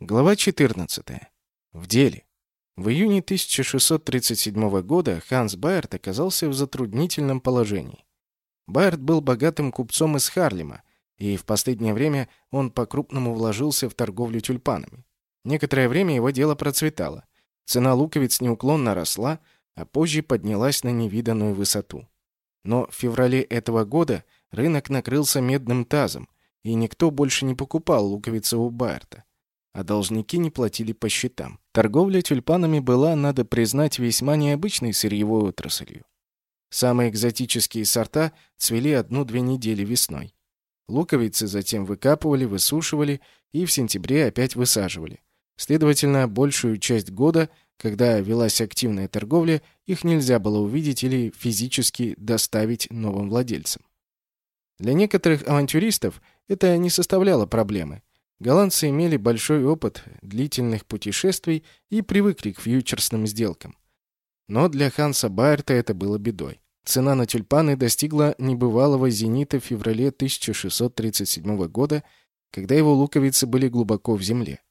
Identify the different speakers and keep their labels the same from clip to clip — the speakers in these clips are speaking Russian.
Speaker 1: Глава 14. В деле. В июне 1637 года Ханс Байерт оказался в затруднительном положении. Байерт был богатым купцом из Харлема, и в последнее время он по-крупному вложился в торговлю тюльпанами. Некоторое время его дело процветало. Цена луковиц неуклонно росла, а позже поднялась на невиданную высоту. Но в феврале этого года рынок накрылся медным тазом, и никто больше не покупал луковицы у Байерта а должники не платили по счетам. Торговля тюльпанами была, надо признать, весьма необычной сырьевой отраслью. Самые экзотические сорта цвели одну-две недели весной. Луковицы затем выкапывали, высушивали и в сентябре опять высаживали. Следовательно, большую часть года, когда велась активная торговля, их нельзя было увидеть или физически доставить новым владельцам. Для некоторых авантюристов это не составляло проблемы. Голландцы имели большой опыт длительных путешествий и привыкли к фьючерсным сделкам. Но для Ханса Байерта это было бедой. Цена на тюльпаны достигла небывалого зенита в феврале 1637 года, когда его луковицы были глубоко в земле.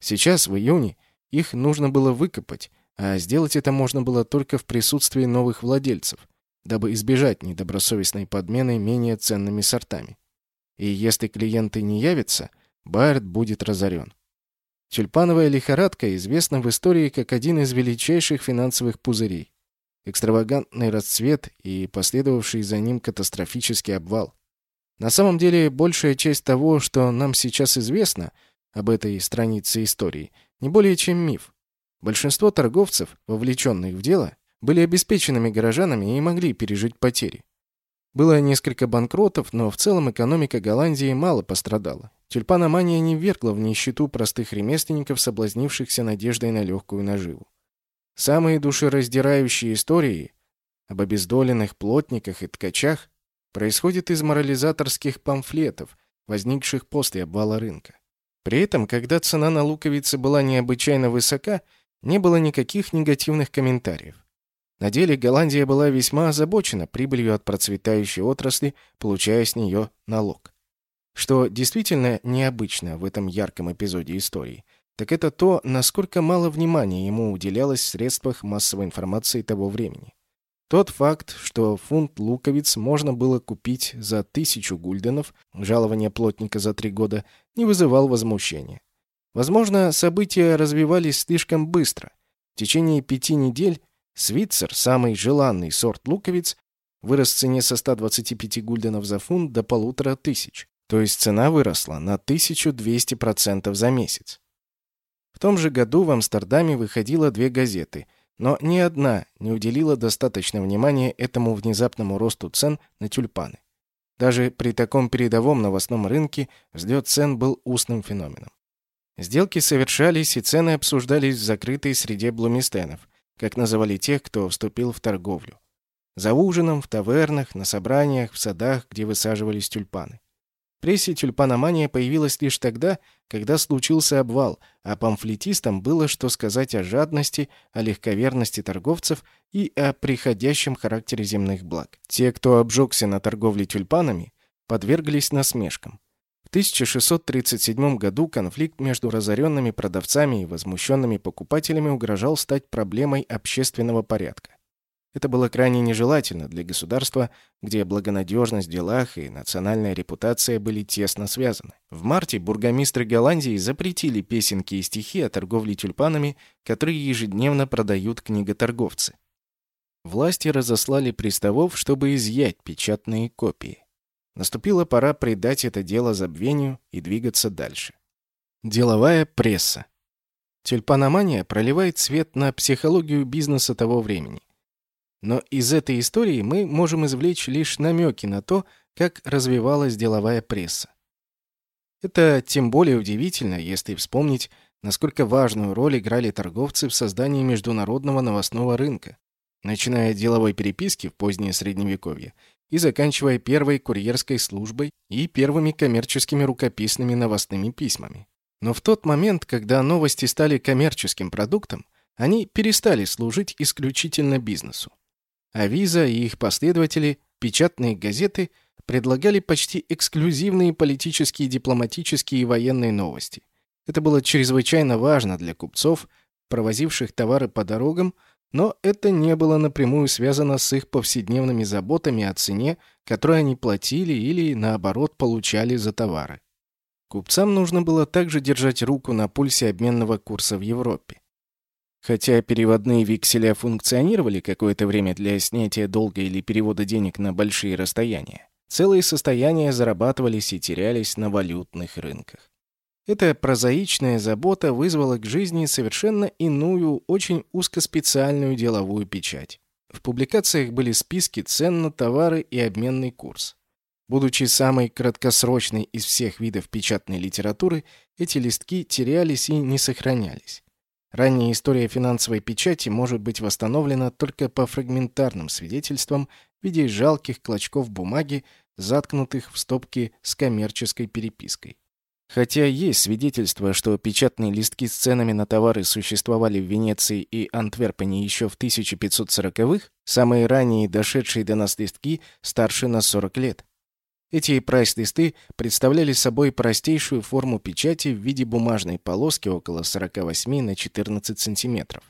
Speaker 1: Сейчас, в июне, их нужно было выкопать, а сделать это можно было только в присутствии новых владельцев, дабы избежать недобросовестной подмены менее ценными сортами. И если клиенты не явятся – Байерд будет разорен. Тюльпановая лихорадка известна в истории как один из величайших финансовых пузырей. Экстравагантный расцвет и последовавший за ним катастрофический обвал. На самом деле, большая часть того, что нам сейчас известно об этой странице истории, не более чем миф. Большинство торговцев, вовлеченных в дело, были обеспеченными горожанами и могли пережить потери. Было несколько банкротов, но в целом экономика Голландии мало пострадала. Тюльпаномания не ввергла в нищету простых ремесленников, соблазнившихся надеждой на легкую наживу. Самые душераздирающие истории об обездоленных плотниках и ткачах происходят из морализаторских памфлетов, возникших после обвала рынка. При этом, когда цена на луковицы была необычайно высока, не было никаких негативных комментариев. На деле Голландия была весьма озабочена прибылью от процветающей отрасли, получая с нее налог. Что действительно необычно в этом ярком эпизоде истории, так это то, насколько мало внимания ему уделялось в средствах массовой информации того времени. Тот факт, что фунт луковиц можно было купить за тысячу гульденов, жалование плотника за три года, не вызывал возмущения. Возможно, события развивались слишком быстро. В течение пяти недель Свитцер, самый желанный сорт луковиц, вырос в цене со 125 гульденов за фунт до полутора тысяч. То есть цена выросла на 1200% за месяц. В том же году в Амстердаме выходило две газеты, но ни одна не уделила достаточно внимания этому внезапному росту цен на тюльпаны. Даже при таком передовом новостном рынке взлет цен был устным феноменом. Сделки совершались и цены обсуждались в закрытой среде блумистенов, как называли тех, кто вступил в торговлю. За ужином, в тавернах, на собраниях, в садах, где высаживались тюльпаны прессе тюльпаномания появилась лишь тогда, когда случился обвал, а памфлетистам было что сказать о жадности, о легковерности торговцев и о приходящем характере земных благ. Те, кто обжегся на торговле тюльпанами, подверглись насмешкам. В 1637 году конфликт между разоренными продавцами и возмущенными покупателями угрожал стать проблемой общественного порядка. Это было крайне нежелательно для государства, где благонадежность в делах и национальная репутация были тесно связаны. В марте бургомистры Голландии запретили песенки и стихи о торговле тюльпанами, которые ежедневно продают книготорговцы. Власти разослали приставов, чтобы изъять печатные копии. Наступила пора придать это дело забвению и двигаться дальше. Деловая пресса. Тюльпаномания проливает свет на психологию бизнеса того времени – но из этой истории мы можем извлечь лишь намеки на то, как развивалась деловая пресса. Это тем более удивительно, если вспомнить, насколько важную роль играли торговцы в создании международного новостного рынка, начиная от деловой переписки в позднее Средневековье и заканчивая первой курьерской службой и первыми коммерческими рукописными новостными письмами. Но в тот момент, когда новости стали коммерческим продуктом, они перестали служить исключительно бизнесу. Авиза и их последователи, печатные газеты, предлагали почти эксклюзивные политические, дипломатические и военные новости. Это было чрезвычайно важно для купцов, провозивших товары по дорогам, но это не было напрямую связано с их повседневными заботами о цене, которую они платили или, наоборот, получали за товары. Купцам нужно было также держать руку на пульсе обменного курса в Европе. Хотя переводные векселя функционировали какое-то время для снятия долга или перевода денег на большие расстояния, целые состояния зарабатывались и терялись на валютных рынках. Эта прозаичная забота вызвала к жизни совершенно иную, очень узкоспециальную деловую печать. В публикациях были списки цен на товары и обменный курс. Будучи самой краткосрочной из всех видов печатной литературы, эти листки терялись и не сохранялись. Ранняя история финансовой печати может быть восстановлена только по фрагментарным свидетельствам в виде жалких клочков бумаги, заткнутых в стопки с коммерческой перепиской. Хотя есть свидетельства, что печатные листки с ценами на товары существовали в Венеции и Антверпене еще в 1540-х, самые ранние дошедшие до нас листки старше на 40 лет. Эти прайс-листы представляли собой простейшую форму печати в виде бумажной полоски около 48 на 14 сантиметров.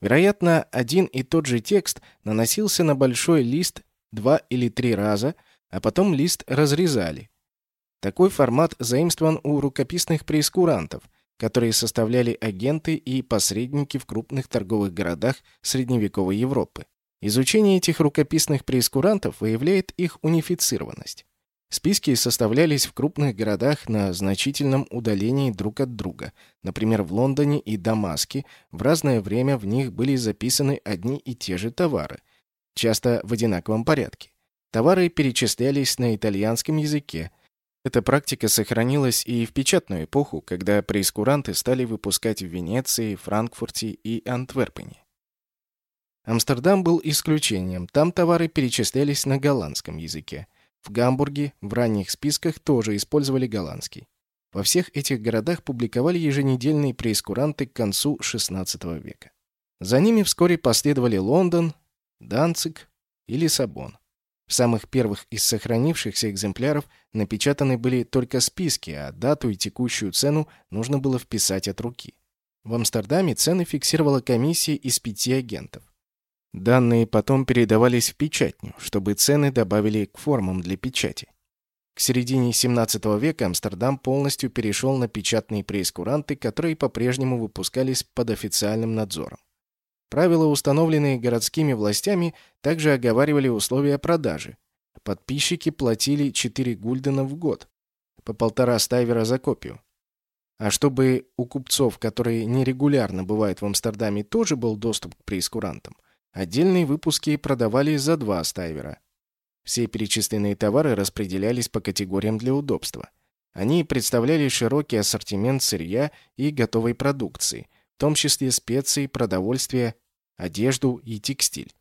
Speaker 1: Вероятно, один и тот же текст наносился на большой лист два или три раза, а потом лист разрезали. Такой формат заимствован у рукописных преискурантов, которые составляли агенты и посредники в крупных торговых городах средневековой Европы. Изучение этих рукописных преискурантов выявляет их унифицированность. Списки составлялись в крупных городах на значительном удалении друг от друга. Например, в Лондоне и Дамаске в разное время в них были записаны одни и те же товары, часто в одинаковом порядке. Товары перечислялись на итальянском языке. Эта практика сохранилась и в печатную эпоху, когда преискуранты стали выпускать в Венеции, Франкфурте и Антверпене. Амстердам был исключением, там товары перечислялись на голландском языке. В Гамбурге в ранних списках тоже использовали голландский. Во всех этих городах публиковали еженедельные преискуранты к концу XVI века. За ними вскоре последовали Лондон, Данциг и Лиссабон. В самых первых из сохранившихся экземпляров напечатаны были только списки, а дату и текущую цену нужно было вписать от руки. В Амстердаме цены фиксировала комиссия из пяти агентов. Данные потом передавались в печатню, чтобы цены добавили к формам для печати. К середине XVII века Амстердам полностью перешел на печатные преискуранты, которые по-прежнему выпускались под официальным надзором. Правила, установленные городскими властями, также оговаривали условия продажи. Подписчики платили 4 гульдена в год, по полтора стайвера за копию. А чтобы у купцов, которые нерегулярно бывают в Амстердаме, тоже был доступ к преискурантам – Отдельные выпуски продавали за два стайвера. Все перечисленные товары распределялись по категориям для удобства. Они представляли широкий ассортимент сырья и готовой продукции, в том числе специи, продовольствие, одежду и текстиль.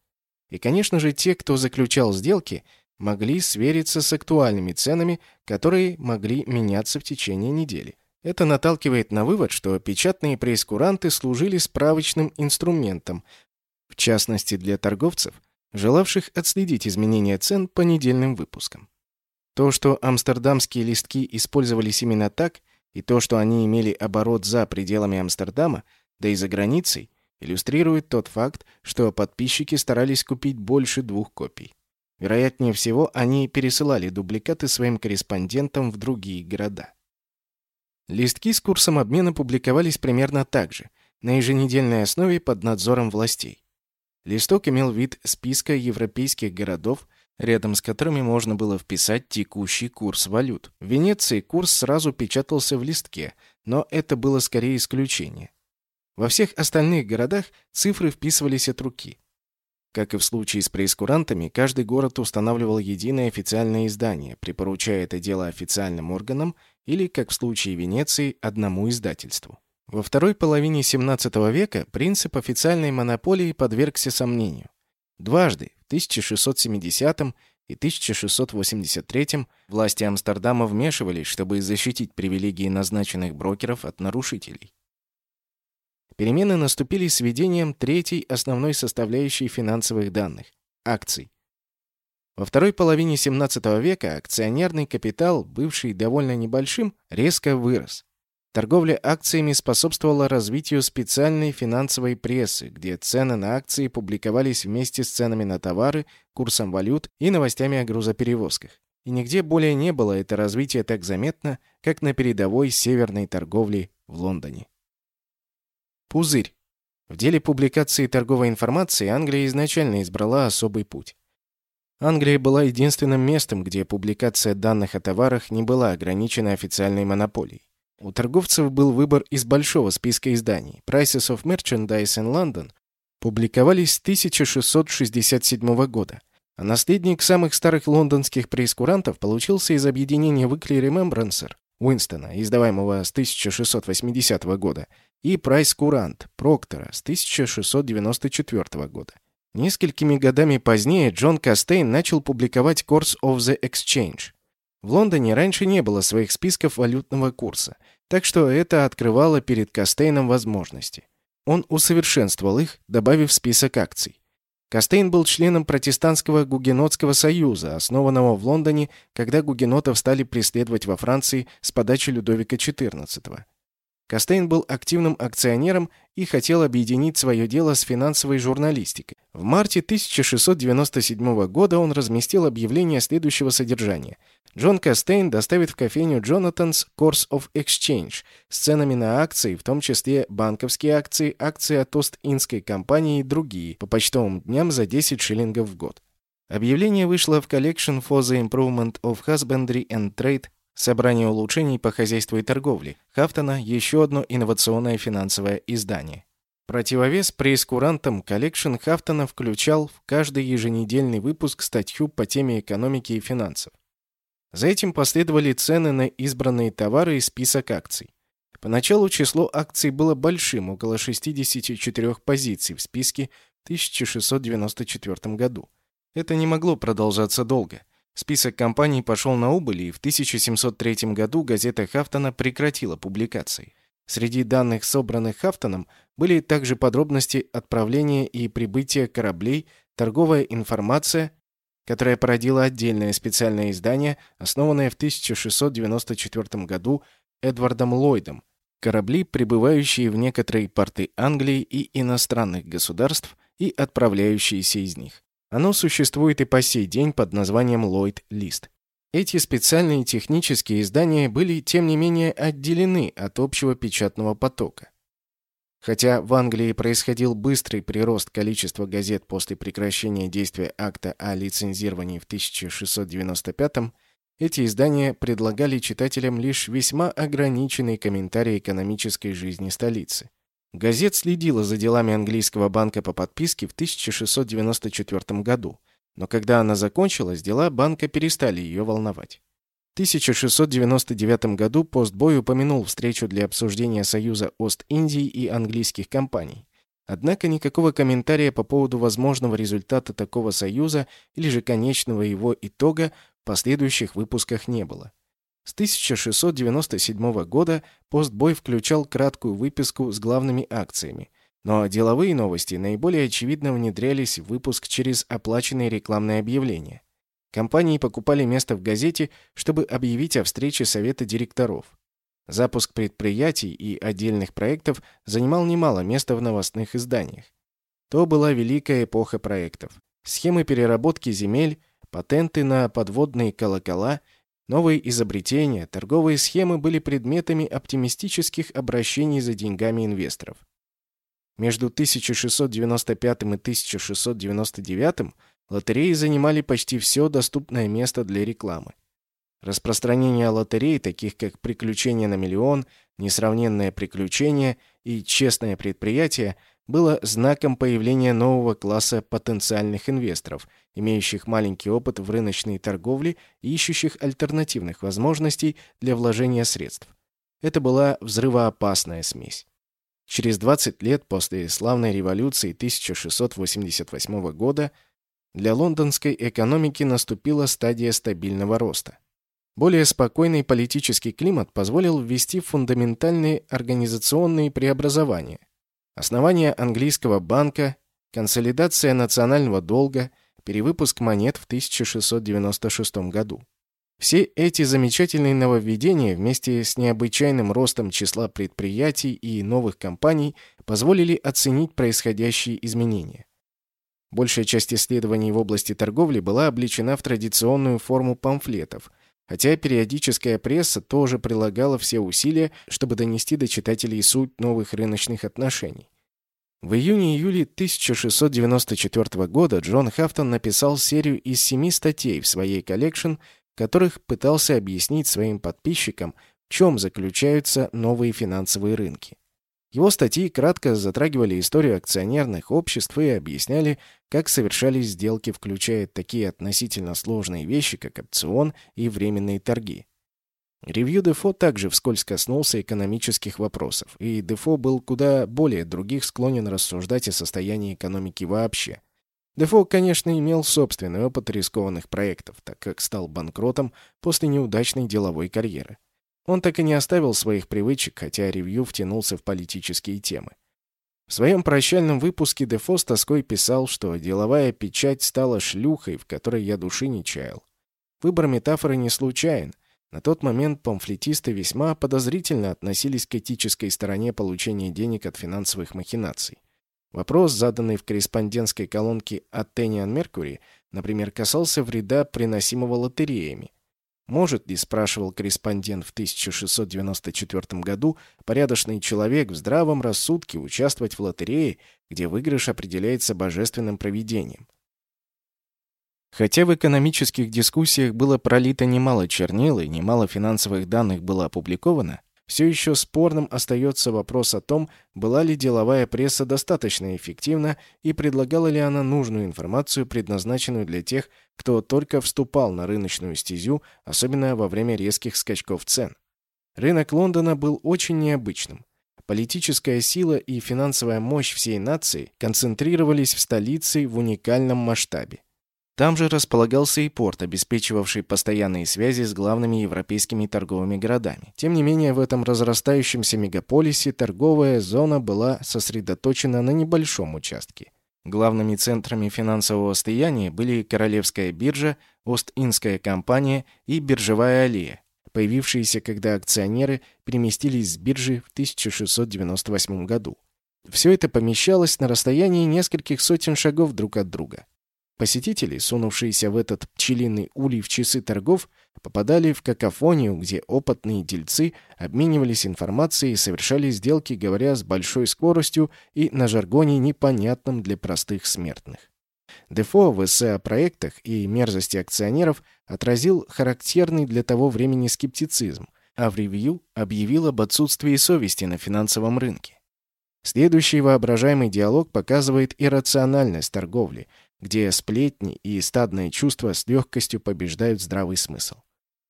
Speaker 1: И, конечно же, те, кто заключал сделки, могли свериться с актуальными ценами, которые могли меняться в течение недели. Это наталкивает на вывод, что печатные преискуранты служили справочным инструментом, в частности для торговцев, желавших отследить изменения цен по недельным выпускам. То, что амстердамские листки использовались именно так, и то, что они имели оборот за пределами Амстердама, да и за границей, иллюстрирует тот факт, что подписчики старались купить больше двух копий. Вероятнее всего, они пересылали дубликаты своим корреспондентам в другие города. Листки с курсом обмена публиковались примерно так же, на еженедельной основе под надзором властей. Листок имел вид списка европейских городов, рядом с которыми можно было вписать текущий курс валют. В Венеции курс сразу печатался в листке, но это было скорее исключение. Во всех остальных городах цифры вписывались от руки. Как и в случае с преискурантами, каждый город устанавливал единое официальное издание, припоручая это дело официальным органам или, как в случае Венеции, одному издательству. Во второй половине XVII века принцип официальной монополии подвергся сомнению. Дважды, в 1670 и 1683 власти Амстердама вмешивались, чтобы защитить привилегии назначенных брокеров от нарушителей. Перемены наступили с введением третьей основной составляющей финансовых данных – акций. Во второй половине XVII века акционерный капитал, бывший довольно небольшим, резко вырос. Торговля акциями способствовала развитию специальной финансовой прессы, где цены на акции публиковались вместе с ценами на товары, курсом валют и новостями о грузоперевозках. И нигде более не было это развитие так заметно, как на передовой северной торговли в Лондоне. Пузырь. В деле публикации торговой информации Англия изначально избрала особый путь. Англия была единственным местом, где публикация данных о товарах не была ограничена официальной монополией. У торговцев был выбор из большого списка изданий. Prices of Merchandise in London публиковались с 1667 года, а наследник самых старых лондонских прескурантов получился из объединения Weekly Remembrancer Уинстона, издаваемого с 1680 года, и Price Courant Проктора с 1694 года. Несколькими годами позднее Джон Кастейн начал публиковать Course of the Exchange. В Лондоне раньше не было своих списков валютного курса, так что это открывало перед Кастейном возможности. Он усовершенствовал их, добавив список акций. Кастейн был членом протестантского гугенотского союза, основанного в Лондоне, когда гугенотов стали преследовать во Франции с подачи Людовика XIV. Кастейн был активным акционером и хотел объединить свое дело с финансовой журналистикой. В марте 1697 года он разместил объявление следующего содержания. Джон Кастейн доставит в кофейню Джонатан's Course of Exchange с ценами на акции, в том числе банковские акции, акции от Ост-Индской компании и другие, по почтовым дням за 10 шиллингов в год. Объявление вышло в Collection for the Improvement of Husbandry and Trade Собрание улучшений по хозяйству и торговле. Хафтона – еще одно инновационное финансовое издание. Противовес прейскурантам Collection Хафтона включал в каждый еженедельный выпуск статью по теме экономики и финансов. За этим последовали цены на избранные товары и список акций. Поначалу число акций было большим, около 64 позиций в списке в 1694 году. Это не могло продолжаться долго. Список компаний пошел на убыль, и в 1703 году газета Хафтона прекратила публикации. Среди данных, собранных Хафтоном, были также подробности отправления и прибытия кораблей, торговая информация, которая породила отдельное специальное издание, основанное в 1694 году Эдвардом Ллойдом, корабли, прибывающие в некоторые порты Англии и иностранных государств и отправляющиеся из них. Оно существует и по сей день под названием Lloyd List. Эти специальные технические издания были, тем не менее, отделены от общего печатного потока. Хотя в Англии происходил быстрый прирост количества газет после прекращения действия акта о лицензировании в 1695 эти издания предлагали читателям лишь весьма ограниченный комментарий экономической жизни столицы. Газет следила за делами английского банка по подписке в 1694 году, но когда она закончилась, дела банка перестали ее волновать. В 1699 году Постбой упомянул встречу для обсуждения союза Ост-Индии и английских компаний. Однако никакого комментария по поводу возможного результата такого союза или же конечного его итога в последующих выпусках не было. С 1697 года Постбой включал краткую выписку с главными акциями, но деловые новости наиболее очевидно внедрялись в выпуск через оплаченные рекламные объявления. Компании покупали место в газете, чтобы объявить о встрече совета директоров. Запуск предприятий и отдельных проектов занимал немало места в новостных изданиях. То была великая эпоха проектов. Схемы переработки земель, патенты на подводные колокола – Новые изобретения, торговые схемы были предметами оптимистических обращений за деньгами инвесторов. Между 1695 и 1699 лотереи занимали почти все доступное место для рекламы. Распространение лотерей, таких как «Приключения на миллион», «Несравненное приключение» и «Честное предприятие», было знаком появления нового класса потенциальных инвесторов, имеющих маленький опыт в рыночной торговле и ищущих альтернативных возможностей для вложения средств. Это была взрывоопасная смесь. Через 20 лет после славной революции 1688 года для лондонской экономики наступила стадия стабильного роста. Более спокойный политический климат позволил ввести фундаментальные организационные преобразования, Основание английского банка, консолидация национального долга, перевыпуск монет в 1696 году. Все эти замечательные нововведения вместе с необычайным ростом числа предприятий и новых компаний позволили оценить происходящие изменения. Большая часть исследований в области торговли была облечена в традиционную форму памфлетов, хотя периодическая пресса тоже прилагала все усилия, чтобы донести до читателей суть новых рыночных отношений. В июне-июле 1694 года Джон Хафтон написал серию из семи статей в своей Collection, в которых пытался объяснить своим подписчикам, в чем заключаются новые финансовые рынки. Его статьи кратко затрагивали историю акционерных обществ и объясняли, как совершались сделки, включая такие относительно сложные вещи, как опцион и временные торги. Review Дефо также вскользь коснулся экономических вопросов, и Дефо был куда более других склонен рассуждать о состоянии экономики вообще. Дефо, конечно, имел собственный опыт рискованных проектов, так как стал банкротом после неудачной деловой карьеры. Он так и не оставил своих привычек, хотя ревью втянулся в политические темы. В своем прощальном выпуске Дефо с тоской писал, что деловая печать стала шлюхой, в которой я души не чаял. Выбор метафоры не случайен. На тот момент памфлетисты весьма подозрительно относились к этической стороне получения денег от финансовых махинаций. Вопрос, заданный в корреспондентской колонке «Athenian Mercury», например, касался вреда, приносимого лотереями. Может ли, спрашивал корреспондент в 1694 году, порядочный человек в здравом рассудке участвовать в лотерее, где выигрыш определяется божественным провидением? Хотя в экономических дискуссиях было пролито немало чернил и немало финансовых данных было опубликовано, все еще спорным остается вопрос о том, была ли деловая пресса достаточно эффективна и предлагала ли она нужную информацию, предназначенную для тех, кто только вступал на рыночную стезю, особенно во время резких скачков цен. Рынок Лондона был очень необычным. Политическая сила и финансовая мощь всей нации концентрировались в столице в уникальном масштабе. Там же располагался и порт, обеспечивавший постоянные связи с главными европейскими торговыми городами. Тем не менее, в этом разрастающемся мегаполисе торговая зона была сосредоточена на небольшом участке. Главными центрами финансового слияния были Королевская биржа, Ост-Индская компания и Биржевая аллея, появившиеся, когда акционеры переместились с биржи в 1698 году. Все это помещалось на расстоянии нескольких сотен шагов друг от друга. Посетители, сунувшиеся в этот пчелиный улей в часы торгов, попадали в какофонию, где опытные дельцы обменивались информацией и совершали сделки, говоря с большой скоростью и на жаргоне, непонятном для простых смертных. Дефо в эссе о проектах и мерзости акционеров отразил характерный для того времени скептицизм, а в ревью объявил об отсутствии совести на финансовом рынке. Следующий воображаемый диалог показывает иррациональность торговли – где сплетни и стадные чувства с легкостью побеждают здравый смысл.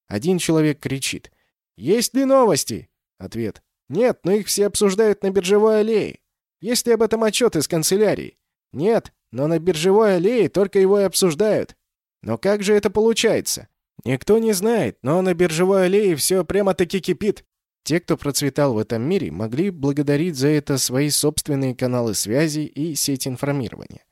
Speaker 1: Один человек кричит «Есть ли новости?» Ответ «Нет, но их все обсуждают на биржевой аллее. Есть ли об этом отчет из канцелярии?» «Нет, но на биржевой аллее только его и обсуждают». «Но как же это получается?» «Никто не знает, но на биржевой аллее все прямо-таки кипит». Те, кто процветал в этом мире, могли благодарить за это свои собственные каналы связи и сеть информирования.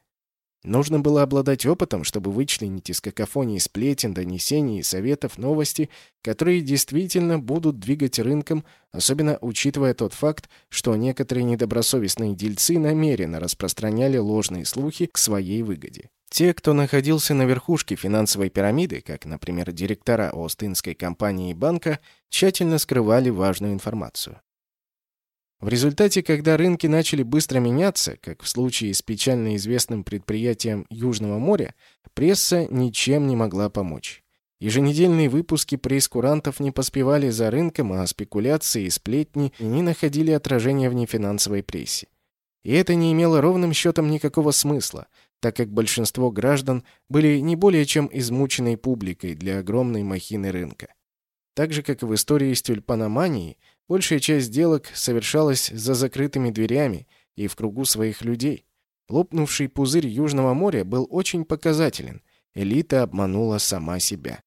Speaker 1: Нужно было обладать опытом, чтобы вычленить из какофонии сплетен, донесений советов новости, которые действительно будут двигать рынком, особенно учитывая тот факт, что некоторые недобросовестные дельцы намеренно распространяли ложные слухи к своей выгоде. Те, кто находился на верхушке финансовой пирамиды, как, например, директора Остинской компании и банка, тщательно скрывали важную информацию. В результате, когда рынки начали быстро меняться, как в случае с печально известным предприятием Южного моря, пресса ничем не могла помочь. Еженедельные выпуски пресс-курантов не поспевали за рынком, а спекуляции и сплетни не находили отражения в нефинансовой прессе. И это не имело ровным счетом никакого смысла, так как большинство граждан были не более чем измученной публикой для огромной махины рынка. Так же, как и в истории с тюльпаноманией, Большая часть сделок совершалась за закрытыми дверями и в кругу своих людей. Лопнувший пузырь Южного моря был очень показателен. Элита обманула сама себя.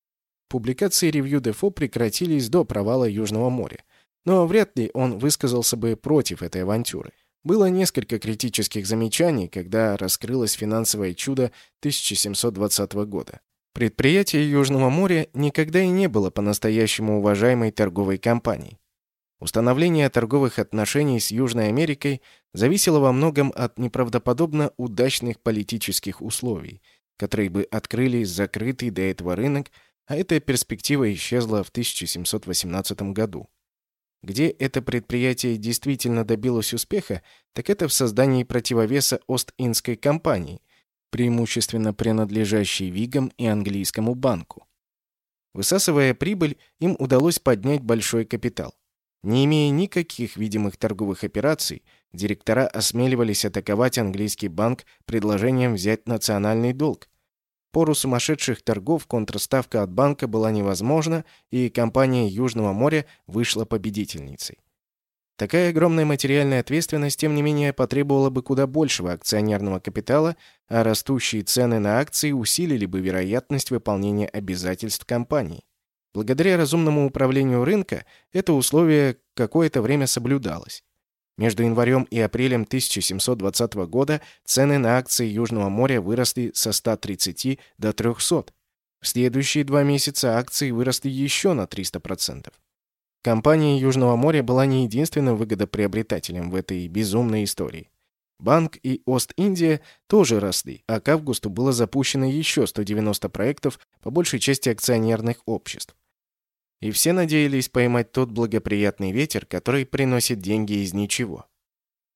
Speaker 1: Публикации ревью Дефо прекратились до провала Южного моря. Но вряд ли он высказался бы против этой авантюры. Было несколько критических замечаний, когда раскрылось финансовое чудо 1720 года. Предприятие Южного моря никогда и не было по-настоящему уважаемой торговой компанией. Установление торговых отношений с Южной Америкой зависело во многом от неправдоподобно удачных политических условий, которые бы открыли закрытый до этого рынок, а эта перспектива исчезла в 1718 году. Где это предприятие действительно добилось успеха, так это в создании противовеса Ост-Индской компании, преимущественно принадлежащей Вигам и английскому банку. Высасывая прибыль, им удалось поднять большой капитал. Не имея никаких видимых торговых операций, директора осмеливались атаковать английский банк предложением взять национальный долг. Пору сумасшедших торгов контрставка от банка была невозможна, и компания Южного моря вышла победительницей. Такая огромная материальная ответственность, тем не менее, потребовала бы куда большего акционерного капитала, а растущие цены на акции усилили бы вероятность выполнения обязательств компании. Благодаря разумному управлению рынка это условие какое-то время соблюдалось. Между январем и апрелем 1720 года цены на акции Южного моря выросли со 130 до 300. В следующие два месяца акции выросли еще на 300%. Компания Южного моря была не единственным выгодоприобретателем в этой безумной истории. Банк и Ост-Индия тоже росли, а к августу было запущено еще 190 проектов, по большей части акционерных обществ. И все надеялись поймать тот благоприятный ветер, который приносит деньги из ничего.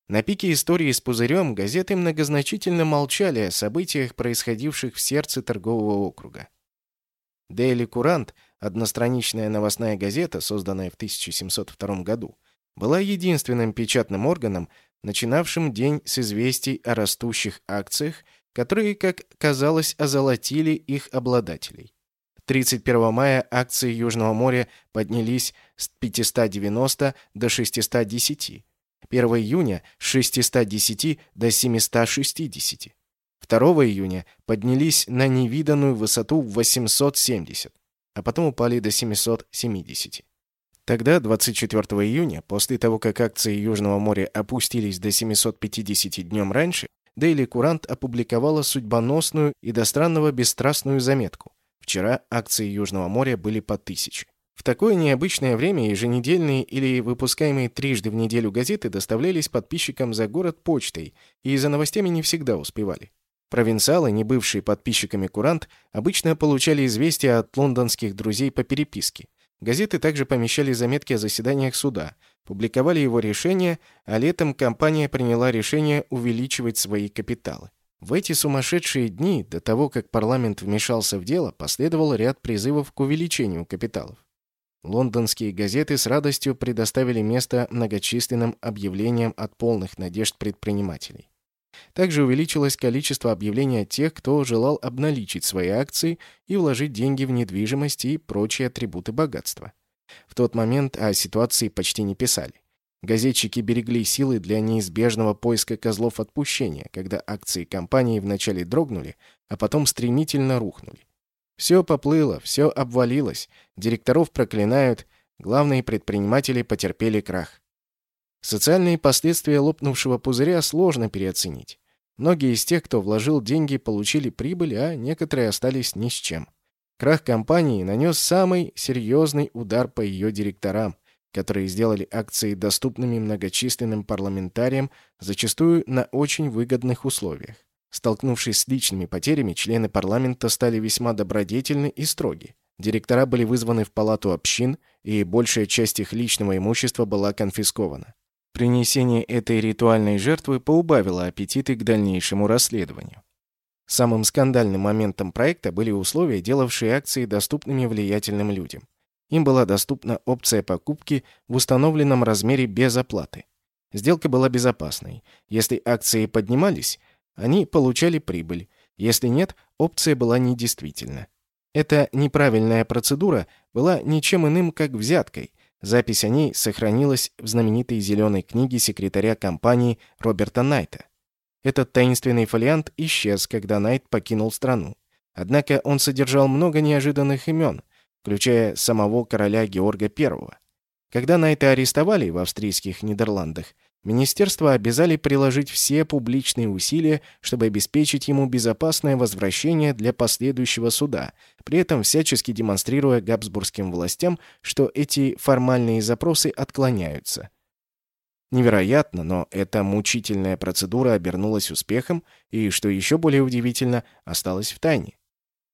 Speaker 1: На пике истории с пузырем газеты многозначительно молчали о событиях, происходивших в сердце торгового округа. Daily Courant Одностраничная новостная газета, созданная в 1702 году, была единственным печатным органом, начинавшим день с известий о растущих акциях, которые, как казалось, озолотили их обладателей. 31 мая акции Южного моря поднялись с 590 до 610, 1 июня с 610 до 760, 2 июня поднялись на невиданную высоту в 870 а потом упали до 770. Тогда, 24 июня, после того, как акции Южного моря опустились до 750 днем раньше, Daily Courant опубликовала судьбоносную и до странного бесстрастную заметку. Вчера акции Южного моря были по тысяче. В такое необычное время еженедельные или выпускаемые трижды в неделю газеты доставлялись подписчикам за город почтой и за новостями не всегда успевали. Провинциалы, не бывшие подписчиками «Курант», обычно получали известия от лондонских друзей по переписке. Газеты также помещали заметки о заседаниях суда, публиковали его решения, а летом компания приняла решение увеличивать свои капиталы. В эти сумасшедшие дни, до того, как парламент вмешался в дело, последовал ряд призывов к увеличению капиталов. Лондонские газеты с радостью предоставили место многочисленным объявлениям от полных надежд предпринимателей. Также увеличилось количество объявлений от тех, кто желал обналичить свои акции и вложить деньги в недвижимость и прочие атрибуты богатства. В тот момент о ситуации почти не писали. Газетчики берегли силы для неизбежного поиска козлов отпущения, когда акции компании вначале дрогнули, а потом стремительно рухнули. Все поплыло, все обвалилось, директоров проклинают, главные предприниматели потерпели крах. Социальные последствия лопнувшего пузыря сложно переоценить. Многие из тех, кто вложил деньги, получили прибыль, а некоторые остались ни с чем. Крах компании нанес самый серьезный удар по ее директорам, которые сделали акции доступными многочисленным парламентариям, зачастую на очень выгодных условиях. Столкнувшись с личными потерями, члены парламента стали весьма добродетельны и строги. Директора были вызваны в палату общин, и большая часть их личного имущества была конфискована. Принесение этой ритуальной жертвы поубавило аппетиты к дальнейшему расследованию. Самым скандальным моментом проекта были условия, делавшие акции доступными влиятельным людям. Им была доступна опция покупки в установленном размере без оплаты. Сделка была безопасной. Если акции поднимались, они получали прибыль. Если нет, опция была недействительна. Эта неправильная процедура была ничем иным, как взяткой – Запись о ней сохранилась в знаменитой зеленой книге секретаря компании Роберта Найта. Этот таинственный фолиант исчез, когда Найт покинул страну. Однако он содержал много неожиданных имен, включая самого короля Георга I. Когда Найта арестовали в австрийских Нидерландах, Министерство обязали приложить все публичные усилия, чтобы обеспечить ему безопасное возвращение для последующего суда, при этом всячески демонстрируя габсбургским властям, что эти формальные запросы отклоняются. Невероятно, но эта мучительная процедура обернулась успехом и, что еще более удивительно, осталась в тайне.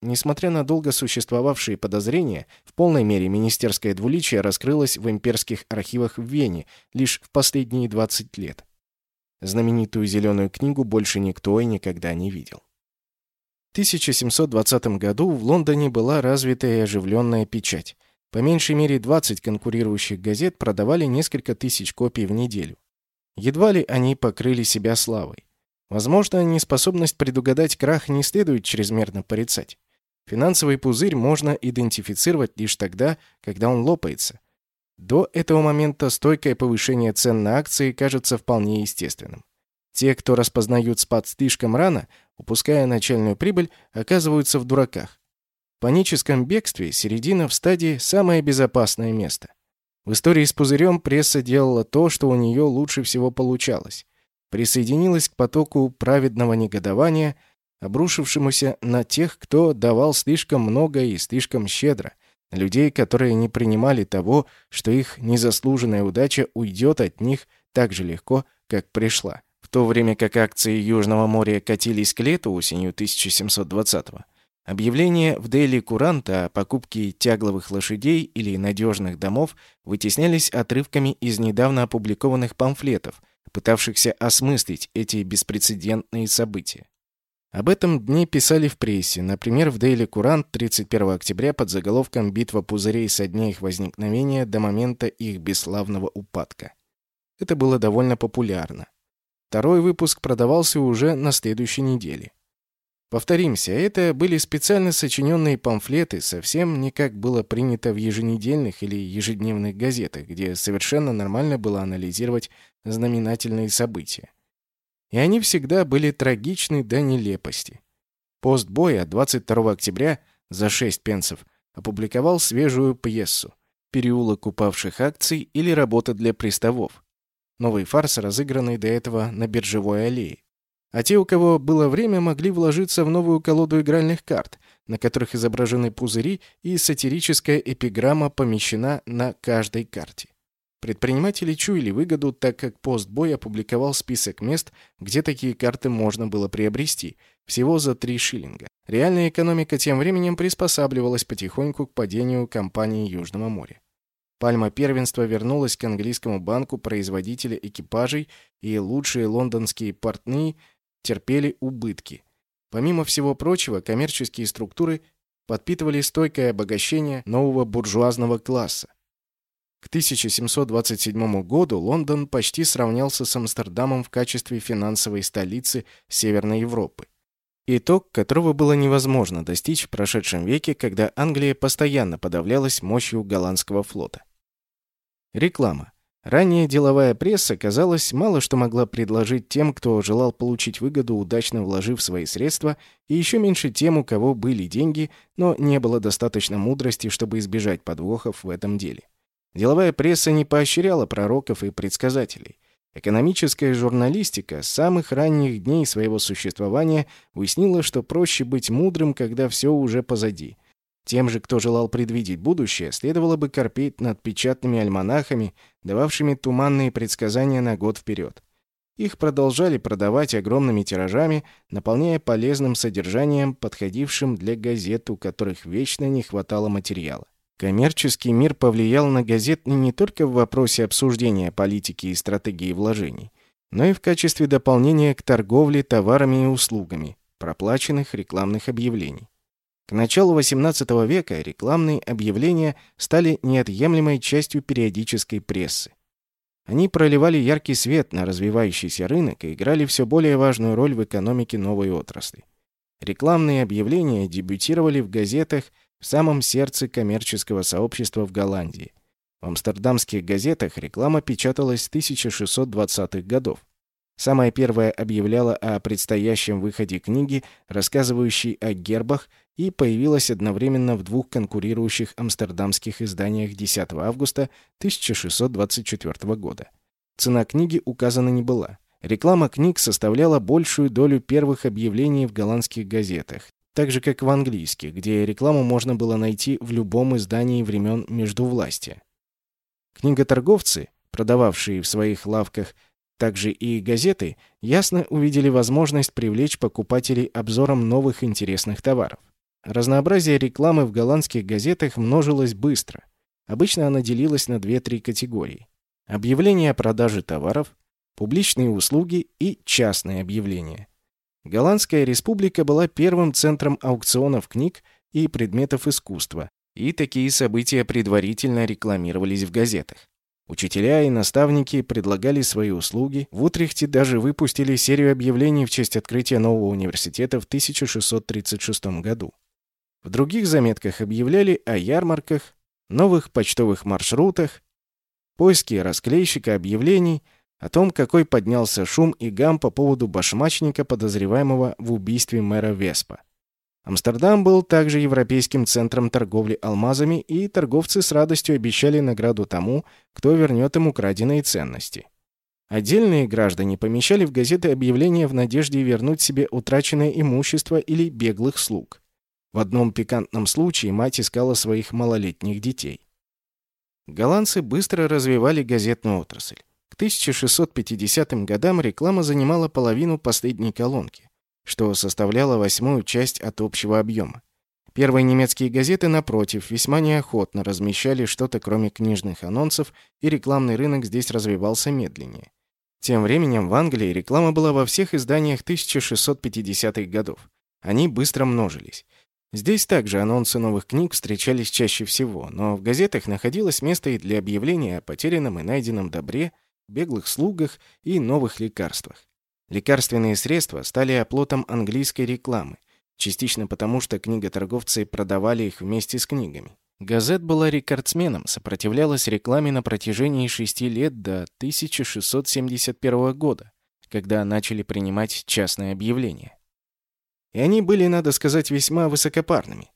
Speaker 1: Несмотря на долго существовавшие подозрения, в полной мере министерское двуличие раскрылось в имперских архивах в Вене лишь в последние 20 лет. Знаменитую «Зеленую книгу» больше никто и никогда не видел. В 1720 году в Лондоне была развитая и оживленная печать. По меньшей мере 20 конкурирующих газет продавали несколько тысяч копий в неделю. Едва ли они покрыли себя славой. Возможно, неспособность предугадать крах не следует чрезмерно порицать. Финансовый пузырь можно идентифицировать лишь тогда, когда он лопается. До этого момента стойкое повышение цен на акции кажется вполне естественным. Те, кто распознают спад слишком рано, упуская начальную прибыль, оказываются в дураках. Паническом бегстве середина в стадии – самое безопасное место. В истории с пузырем пресса делала то, что у нее лучше всего получалось. Присоединилась к потоку праведного негодования – обрушившемуся на тех, кто давал слишком много и слишком щедро, на людей, которые не принимали того, что их незаслуженная удача уйдет от них так же легко, как пришла. В то время как акции Южного моря катились к лету осенью 1720-го, объявления в Daily Courant о покупке тягловых лошадей или надежных домов вытеснялись отрывками из недавно опубликованных памфлетов, пытавшихся осмыслить эти беспрецедентные события. Об этом дне писали в прессе, например, в Daily Courant 31 октября под заголовком «Битва пузырей со дня их возникновения до момента их бесславного упадка». Это было довольно популярно. Второй выпуск продавался уже на следующей неделе. Повторимся, это были специально сочиненные памфлеты, совсем не как было принято в еженедельных или ежедневных газетах, где совершенно нормально было анализировать знаменательные события и они всегда были трагичны до нелепости. Пост боя 22 октября за 6 пенсов опубликовал свежую пьесу «Переулок упавших акций» или «Работа для приставов». Новый фарс, разыгранный до этого на биржевой аллее. А те, у кого было время, могли вложиться в новую колоду игральных карт, на которых изображены пузыри, и сатирическая эпиграмма помещена на каждой карте. Предприниматели чуяли выгоду, так как постбой опубликовал список мест, где такие карты можно было приобрести, всего за 3 шиллинга. Реальная экономика тем временем приспосабливалась потихоньку к падению компании Южного моря. Пальма первенства вернулась к английскому банку производителя экипажей, и лучшие лондонские портные терпели убытки. Помимо всего прочего, коммерческие структуры подпитывали стойкое обогащение нового буржуазного класса. К 1727 году Лондон почти сравнялся с Амстердамом в качестве финансовой столицы Северной Европы. Итог, которого было невозможно достичь в прошедшем веке, когда Англия постоянно подавлялась мощью голландского флота. Реклама. Ранее деловая пресса, казалось, мало что могла предложить тем, кто желал получить выгоду, удачно вложив свои средства, и еще меньше тем, у кого были деньги, но не было достаточно мудрости, чтобы избежать подвохов в этом деле. Деловая пресса не поощряла пророков и предсказателей. Экономическая журналистика с самых ранних дней своего существования уяснила, что проще быть мудрым, когда все уже позади. Тем же, кто желал предвидеть будущее, следовало бы корпеть над печатными альманахами, дававшими туманные предсказания на год вперед. Их продолжали продавать огромными тиражами, наполняя полезным содержанием, подходившим для газет, у которых вечно не хватало материала. Коммерческий мир повлиял на газеты не только в вопросе обсуждения политики и стратегии вложений, но и в качестве дополнения к торговле товарами и услугами, проплаченных рекламных объявлений. К началу XVIII века рекламные объявления стали неотъемлемой частью периодической прессы. Они проливали яркий свет на развивающийся рынок и играли все более важную роль в экономике новой отрасли. Рекламные объявления дебютировали в газетах в самом сердце коммерческого сообщества в Голландии. В амстердамских газетах реклама печаталась с 1620-х годов. Самая первая объявляла о предстоящем выходе книги, рассказывающей о гербах, и появилась одновременно в двух конкурирующих амстердамских изданиях 10 августа 1624 года. цена книги указана не была. Реклама книг составляла большую долю первых объявлений в голландских газетах, так же как в английских, где рекламу можно было найти в любом издании времен Междувластия. Книготорговцы, продававшие в своих лавках также и газеты, ясно увидели возможность привлечь покупателей обзором новых интересных товаров. Разнообразие рекламы в голландских газетах множилось быстро. Обычно она делилась на 2-3 категории. Объявления о продаже товаров, публичные услуги и частные объявления. Голландская республика была первым центром аукционов книг и предметов искусства, и такие события предварительно рекламировались в газетах. Учителя и наставники предлагали свои услуги. В Утрехте даже выпустили серию объявлений в честь открытия нового университета в 1636 году. В других заметках объявляли о ярмарках, новых почтовых маршрутах, поиске расклейщика объявлений, о том, какой поднялся шум и гам по поводу башмачника, подозреваемого в убийстве мэра Веспа. Амстердам был также европейским центром торговли алмазами, и торговцы с радостью обещали награду тому, кто вернет им украденные ценности. Отдельные граждане помещали в газеты объявления в надежде вернуть себе утраченное имущество или беглых слуг. В одном пикантном случае мать искала своих малолетних детей. Голландцы быстро развивали газетную отрасль. К 1650 годам реклама занимала половину последней колонки что составляло восьмую часть от общего объема. Первые немецкие газеты, напротив, весьма неохотно размещали что-то кроме книжных анонсов, и рекламный рынок здесь развивался медленнее. Тем временем в Англии реклама была во всех изданиях 1650-х годов. Они быстро множились. Здесь также анонсы новых книг встречались чаще всего, но в газетах находилось место и для объявления о потерянном и найденном добре, беглых слугах и новых лекарствах. Лекарственные средства стали оплотом английской рекламы, частично потому, что книготорговцы продавали их вместе с книгами. Газет была рекордсменом, сопротивлялась рекламе на протяжении шести лет до 1671 года, когда начали принимать частные объявления. И они были, надо сказать, весьма высокопарными.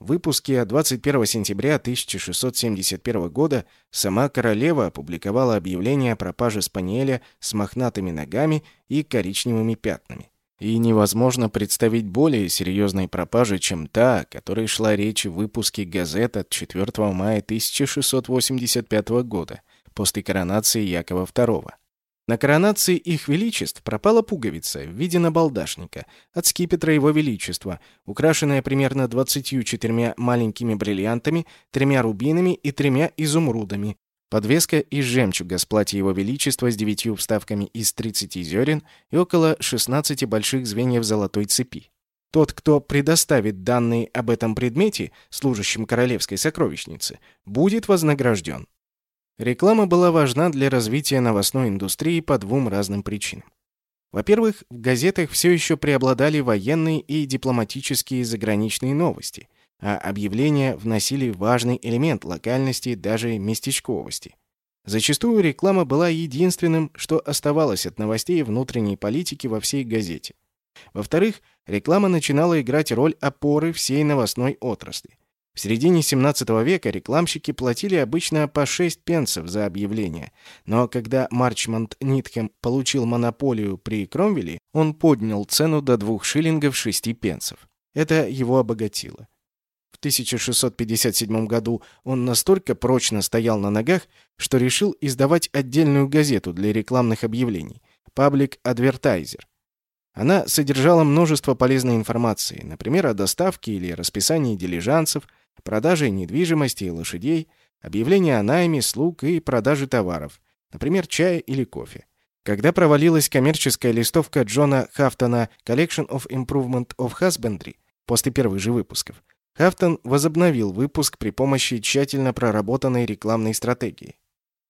Speaker 1: В выпуске 21 сентября 1671 года сама королева опубликовала объявление о пропаже спаниеля с мохнатыми ногами и коричневыми пятнами. И невозможно представить более серьезной пропажи, чем та, о которой шла речь в выпуске газет от 4 мая 1685 года, после коронации Якова II. На коронации их величеств пропала пуговица в виде набалдашника от скипетра его величества, украшенная примерно 24 маленькими бриллиантами, тремя рубинами и тремя изумрудами. Подвеска из жемчуга с платья его величества с девятью вставками из 30 зерен и около 16 больших звеньев золотой цепи. Тот, кто предоставит данные об этом предмете служащим королевской сокровищницы, будет вознагражден. Реклама была важна для развития новостной индустрии по двум разным причинам. Во-первых, в газетах все еще преобладали военные и дипломатические заграничные новости, а объявления вносили важный элемент локальности, даже местечковости. Зачастую реклама была единственным, что оставалось от новостей внутренней политики во всей газете. Во-вторых, реклама начинала играть роль опоры всей новостной отрасли. В середине 17 века рекламщики платили обычно по 6 пенсов за объявление, но когда Марчмонт Нитхем получил монополию при Кромвеле, он поднял цену до 2 шиллингов 6 пенсов. Это его обогатило. В 1657 году он настолько прочно стоял на ногах, что решил издавать отдельную газету для рекламных объявлений – Public Advertiser. Она содержала множество полезной информации, например, о доставке или расписании дилижансов – продаже недвижимости и лошадей, объявление о найме слуг и продаже товаров, например, чая или кофе. Когда провалилась коммерческая листовка Джона Хафтона Collection of Improvement of Husbandry после первых же выпусков, Хафтон возобновил выпуск при помощи тщательно проработанной рекламной стратегии.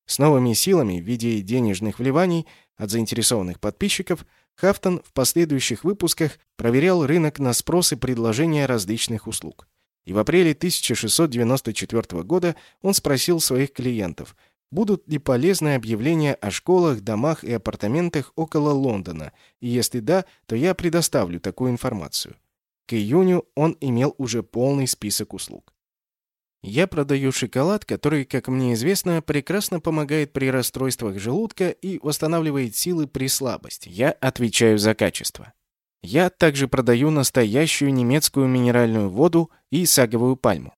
Speaker 1: С новыми силами в виде денежных вливаний от заинтересованных подписчиков Хафтон в последующих выпусках проверял рынок на спрос и предложения различных услуг и в апреле 1694 года он спросил своих клиентов, будут ли полезны объявления о школах, домах и апартаментах около Лондона, и если да, то я предоставлю такую информацию. К июню он имел уже полный список услуг. Я продаю шоколад, который, как мне известно, прекрасно помогает при расстройствах желудка и восстанавливает силы при слабости. Я отвечаю за качество. Я также продаю настоящую немецкую минеральную воду и саговую пальму.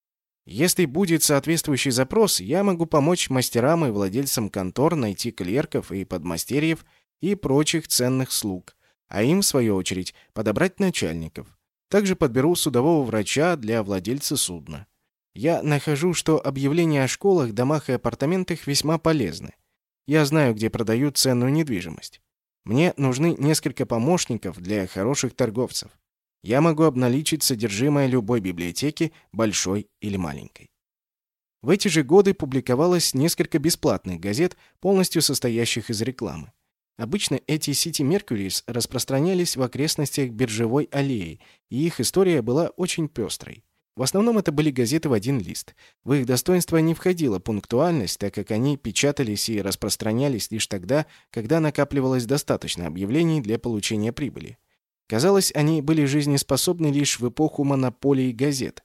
Speaker 1: Если будет соответствующий запрос, я могу помочь мастерам и владельцам контор найти клерков и подмастерьев и прочих ценных слуг, а им, в свою очередь, подобрать начальников. Также подберу судового врача для владельца судна. Я нахожу, что объявления о школах, домах и апартаментах весьма полезны. Я знаю, где продают ценную недвижимость. Мне нужны несколько помощников для хороших торговцев. Я могу обналичить содержимое любой библиотеки, большой или маленькой. В эти же годы публиковалось несколько бесплатных газет, полностью состоящих из рекламы. Обычно эти City Mercuries распространялись в окрестностях биржевой аллеи, и их история была очень пестрой. В основном это были газеты в один лист. В их достоинство не входила пунктуальность, так как они печатались и распространялись лишь тогда, когда накапливалось достаточно объявлений для получения прибыли. Казалось, они были жизнеспособны лишь в эпоху монополии газет.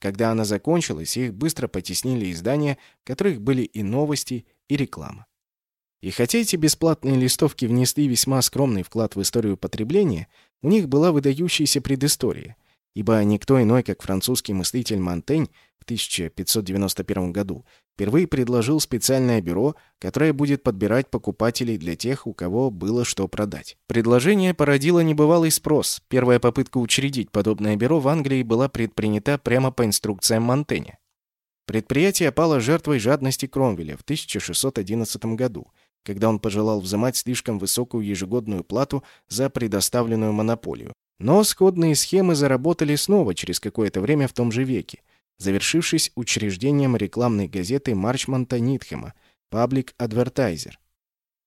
Speaker 1: Когда она закончилась, их быстро потеснили издания, в которых были и новости, и реклама. И хотя эти бесплатные листовки внесли весьма скромный вклад в историю потребления, у них была выдающаяся предыстория – ибо никто иной, как французский мыслитель Монтень в 1591 году впервые предложил специальное бюро, которое будет подбирать покупателей для тех, у кого было что продать. Предложение породило небывалый спрос. Первая попытка учредить подобное бюро в Англии была предпринята прямо по инструкциям Монтэня. Предприятие пало жертвой жадности Кромвеля в 1611 году, когда он пожелал взимать слишком высокую ежегодную плату за предоставленную монополию, но сходные схемы заработали снова через какое-то время в том же веке, завершившись учреждением рекламной газеты Марчмонта Нитхема Public Advertiser.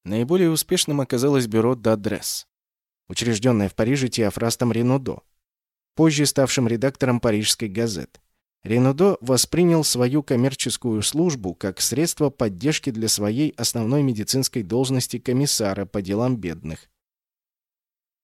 Speaker 1: Наиболее успешным оказалось бюро «Дадресс», учрежденное в Париже Теофрастом Ренудо, позже ставшим редактором парижской газеты. Ренудо воспринял свою коммерческую службу как средство поддержки для своей основной медицинской должности комиссара по делам бедных.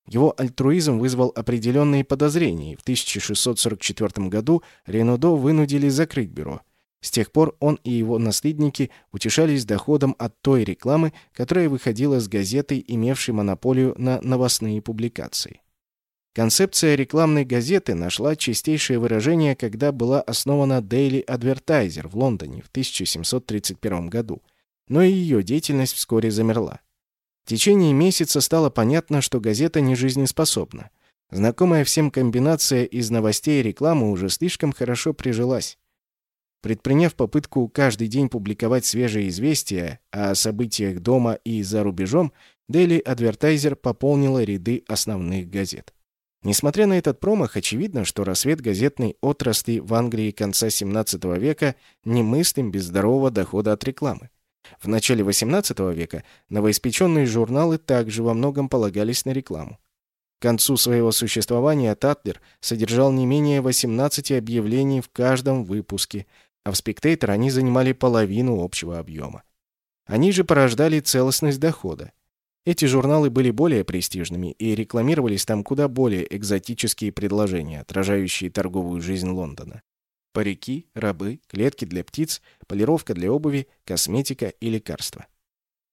Speaker 1: Его альтруизм вызвал определенные подозрения, и в 1644 году Ренудо вынудили закрыть бюро. С тех пор он и его наследники утешались доходом от той рекламы, которая выходила с газетой, имевшей монополию на новостные публикации. Концепция рекламной газеты нашла чистейшее выражение, когда была основана Daily Advertiser в Лондоне в 1731 году, но и ее деятельность вскоре замерла. В течение месяца стало понятно, что газета не жизнеспособна. Знакомая всем комбинация из новостей и рекламы уже слишком хорошо прижилась. Предприняв попытку каждый день публиковать свежие известия о событиях дома и за рубежом, Daily Advertiser пополнила ряды основных газет. Несмотря на этот промах, очевидно, что рассвет газетной отрасли в Англии конца XVII века немыслим без здорового дохода от рекламы. В начале XVIII века новоиспеченные журналы также во многом полагались на рекламу. К концу своего существования Татлер содержал не менее 18 объявлений в каждом выпуске, а в «Спектейтор» они занимали половину общего объема. Они же порождали целостность дохода. Эти журналы были более престижными и рекламировались там куда более экзотические предложения, отражающие торговую жизнь Лондона. Парики, рабы, клетки для птиц, полировка для обуви, косметика и лекарства.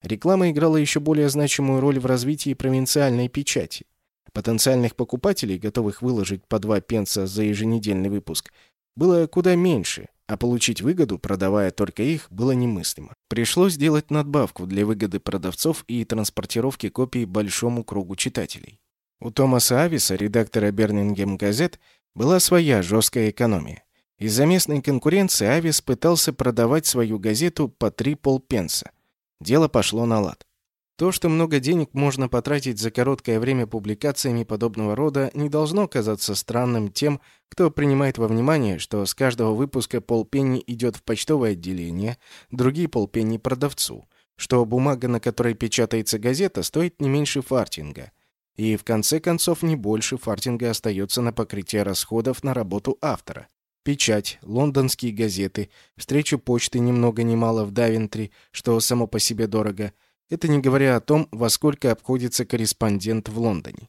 Speaker 1: Реклама играла еще более значимую роль в развитии провинциальной печати. Потенциальных покупателей, готовых выложить по два пенса за еженедельный выпуск, было куда меньше, а получить выгоду, продавая только их, было немыслимо. Пришлось сделать надбавку для выгоды продавцов и транспортировки копий большому кругу читателей. У Томаса Ависа, редактора Бернингем газет, была своя жесткая экономия. Из-за местной конкуренции Авис пытался продавать свою газету по три полпенса. Дело пошло на лад. То, что много денег можно потратить за короткое время публикациями подобного рода, не должно казаться странным тем, кто принимает во внимание, что с каждого выпуска полпенни идет в почтовое отделение, другие полпенни продавцу, что бумага, на которой печатается газета, стоит не меньше фартинга. И в конце концов не больше фартинга остается на покрытие расходов на работу автора. Печать, лондонские газеты, встречу почты ни много ни мало в Давентри, что само по себе дорого. Это не говоря о том, во сколько обходится корреспондент в Лондоне.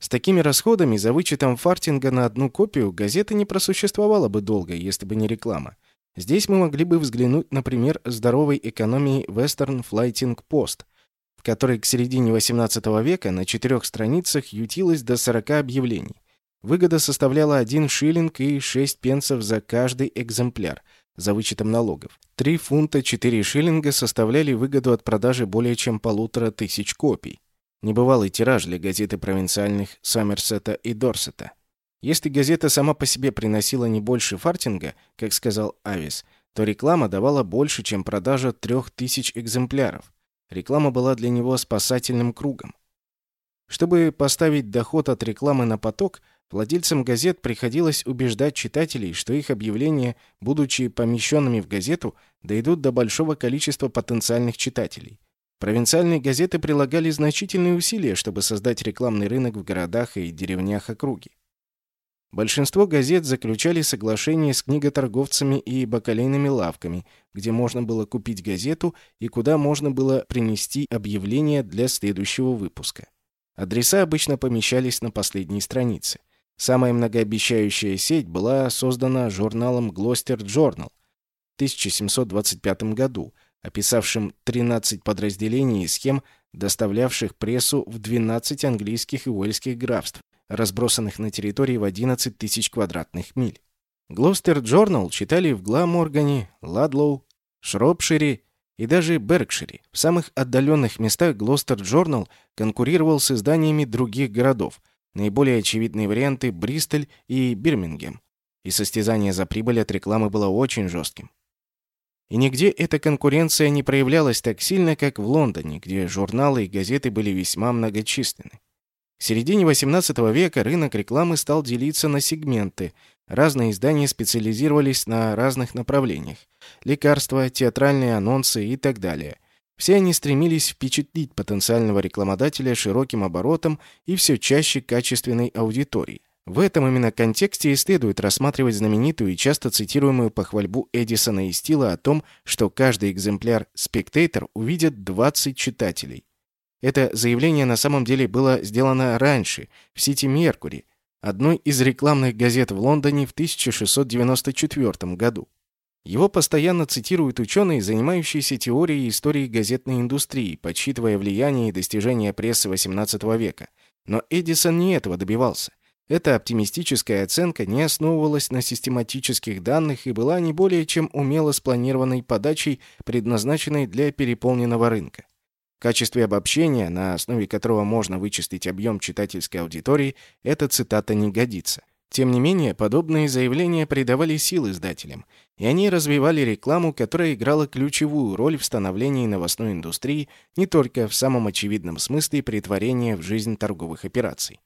Speaker 1: С такими расходами за вычетом фартинга на одну копию газета не просуществовала бы долго, если бы не реклама. Здесь мы могли бы взглянуть на пример здоровой экономии Western Flighting Post, в которой к середине XVIII века на четырех страницах ютилось до 40 объявлений. Выгода составляла 1 шиллинг и 6 пенсов за каждый экземпляр, за вычетом налогов. 3 фунта 4 шиллинга составляли выгоду от продажи более чем полутора тысяч копий. Небывалый тираж для газеты провинциальных Сомерсета и Дорсета. Если газета сама по себе приносила не больше фартинга, как сказал Авис, то реклама давала больше, чем продажа трех тысяч экземпляров. Реклама была для него спасательным кругом. Чтобы поставить доход от рекламы на поток, владельцам газет приходилось убеждать читателей, что их объявления, будучи помещенными в газету, дойдут до большого количества потенциальных читателей. Провинциальные газеты прилагали значительные усилия, чтобы создать рекламный рынок в городах и деревнях округи. Большинство газет заключали соглашения с книготорговцами и бакалейными лавками, где можно было купить газету и куда можно было принести объявление для следующего выпуска. Адреса обычно помещались на последней странице. Самая многообещающая сеть была создана журналом Gloucester Journal в 1725 году – описавшим 13 подразделений и схем, доставлявших прессу в 12 английских и уэльских графств, разбросанных на территории в 11 тысяч квадратных миль. Глостер Джорнал читали в Гламоргане, Ладлоу, Шропшире и даже Беркшире. В самых отдаленных местах Глостер Джорнал конкурировал с изданиями других городов. Наиболее очевидные варианты – Бристоль и Бирмингем. И состязание за прибыль от рекламы было очень жестким. И нигде эта конкуренция не проявлялась так сильно, как в Лондоне, где журналы и газеты были весьма многочисленны. К середине XVIII века рынок рекламы стал делиться на сегменты. Разные издания специализировались на разных направлениях. Лекарства, театральные анонсы и так далее. Все они стремились впечатлить потенциального рекламодателя широким оборотом и все чаще качественной аудиторией. В этом именно контексте и следует рассматривать знаменитую и часто цитируемую похвальбу Эдисона и Стила о том, что каждый экземпляр «Спектейтор» увидит 20 читателей. Это заявление на самом деле было сделано раньше, в Сити Меркури, одной из рекламных газет в Лондоне в 1694 году. Его постоянно цитируют ученые, занимающиеся теорией истории газетной индустрии, подсчитывая влияние и достижения прессы XVIII века. Но Эдисон не этого добивался. Эта оптимистическая оценка не основывалась на систематических данных и была не более чем умело спланированной подачей, предназначенной для переполненного рынка. В качестве обобщения, на основе которого можно вычислить объем читательской аудитории, эта цитата не годится. Тем не менее, подобные заявления придавали сил издателям, и они развивали рекламу, которая играла ключевую роль в становлении новостной индустрии не только в самом очевидном смысле притворения в жизнь торговых операций.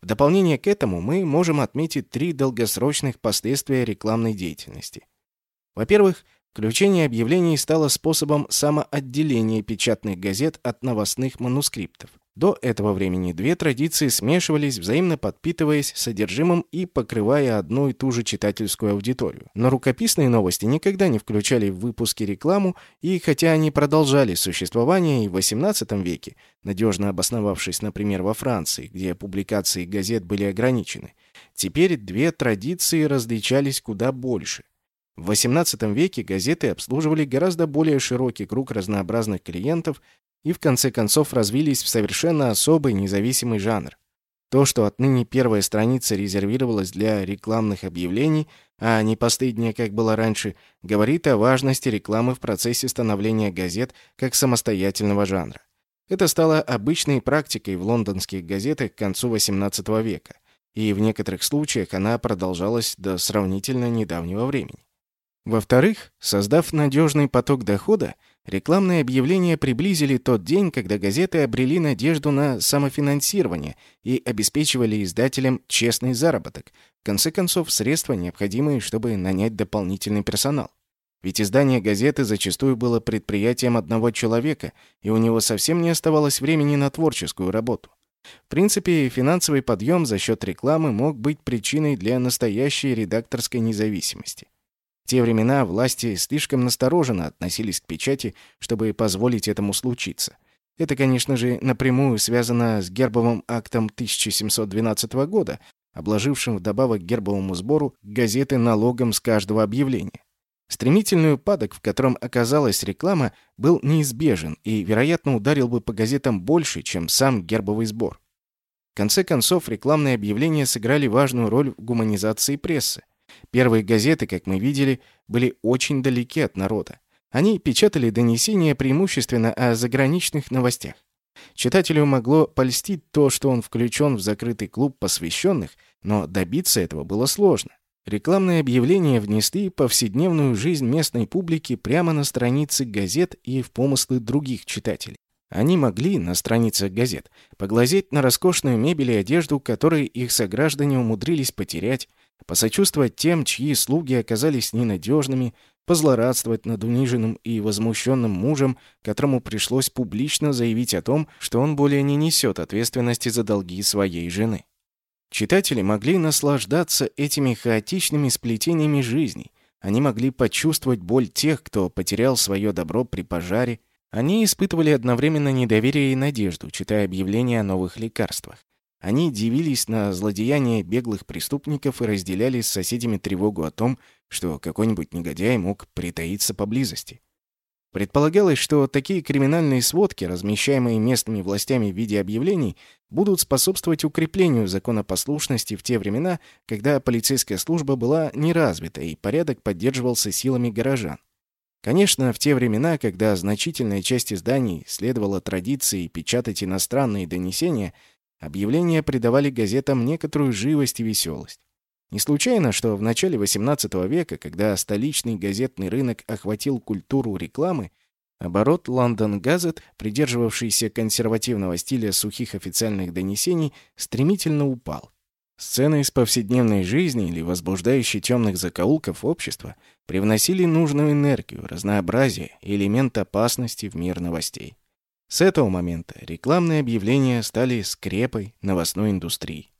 Speaker 1: В дополнение к этому мы можем отметить три долгосрочных последствия рекламной деятельности. Во-первых, включение объявлений стало способом самоотделения печатных газет от новостных манускриптов. До этого времени две традиции смешивались, взаимно подпитываясь содержимым и покрывая одну и ту же читательскую аудиторию. Но рукописные новости никогда не включали в выпуски рекламу, и хотя они продолжали существование и в XVIII веке, надежно обосновавшись, например, во Франции, где публикации газет были ограничены, теперь две традиции различались куда больше. В XVIII веке газеты обслуживали гораздо более широкий круг разнообразных клиентов, и в конце концов развились в совершенно особый независимый жанр. То, что отныне первая страница резервировалась для рекламных объявлений, а не последняя, как было раньше, говорит о важности рекламы в процессе становления газет как самостоятельного жанра. Это стало обычной практикой в лондонских газетах к концу XVIII века, и в некоторых случаях она продолжалась до сравнительно недавнего времени. Во-вторых, создав надежный поток дохода, Рекламные объявления приблизили тот день, когда газеты обрели надежду на самофинансирование и обеспечивали издателям честный заработок, в конце концов, средства, необходимые, чтобы нанять дополнительный персонал. Ведь издание газеты зачастую было предприятием одного человека, и у него совсем не оставалось времени на творческую работу. В принципе, финансовый подъем за счет рекламы мог быть причиной для настоящей редакторской независимости. В те времена власти слишком настороженно относились к печати, чтобы позволить этому случиться. Это, конечно же, напрямую связано с гербовым актом 1712 года, обложившим вдобавок гербовому сбору газеты налогом с каждого объявления. Стремительный упадок, в котором оказалась реклама, был неизбежен и, вероятно, ударил бы по газетам больше, чем сам гербовый сбор. В конце концов, рекламные объявления сыграли важную роль в гуманизации прессы. Первые газеты, как мы видели, были очень далеки от народа. Они печатали донесения преимущественно о заграничных новостях. Читателю могло польстить то, что он включен в закрытый клуб посвященных, но добиться этого было сложно. Рекламные объявления внесли повседневную жизнь местной публики прямо на страницы газет и в помыслы других читателей. Они могли на страницах газет поглазеть на роскошную мебель и одежду, которые их сограждане умудрились потерять, посочувствовать тем, чьи слуги оказались ненадежными, позлорадствовать над униженным и возмущенным мужем, которому пришлось публично заявить о том, что он более не несет ответственности за долги своей жены. Читатели могли наслаждаться этими хаотичными сплетениями жизни. Они могли почувствовать боль тех, кто потерял свое добро при пожаре. Они испытывали одновременно недоверие и надежду, читая объявления о новых лекарствах. Они дивились на злодеяния беглых преступников и разделяли с соседями тревогу о том, что какой-нибудь негодяй мог притаиться поблизости. Предполагалось, что такие криминальные сводки, размещаемые местными властями в виде объявлений, будут способствовать укреплению законопослушности в те времена, когда полицейская служба была неразвита и порядок поддерживался силами горожан. Конечно, в те времена, когда значительная часть изданий следовала традиции печатать иностранные донесения, объявления придавали газетам некоторую живость и веселость. Не случайно, что в начале XVIII века, когда столичный газетный рынок охватил культуру рекламы, оборот London Gazette, придерживавшийся консервативного стиля сухих официальных донесений, стремительно упал. Сцены из повседневной жизни или возбуждающие темных закоулков общества привносили нужную энергию, разнообразие и элемент опасности в мир новостей. С этого момента рекламные объявления стали скрепой новостной индустрии.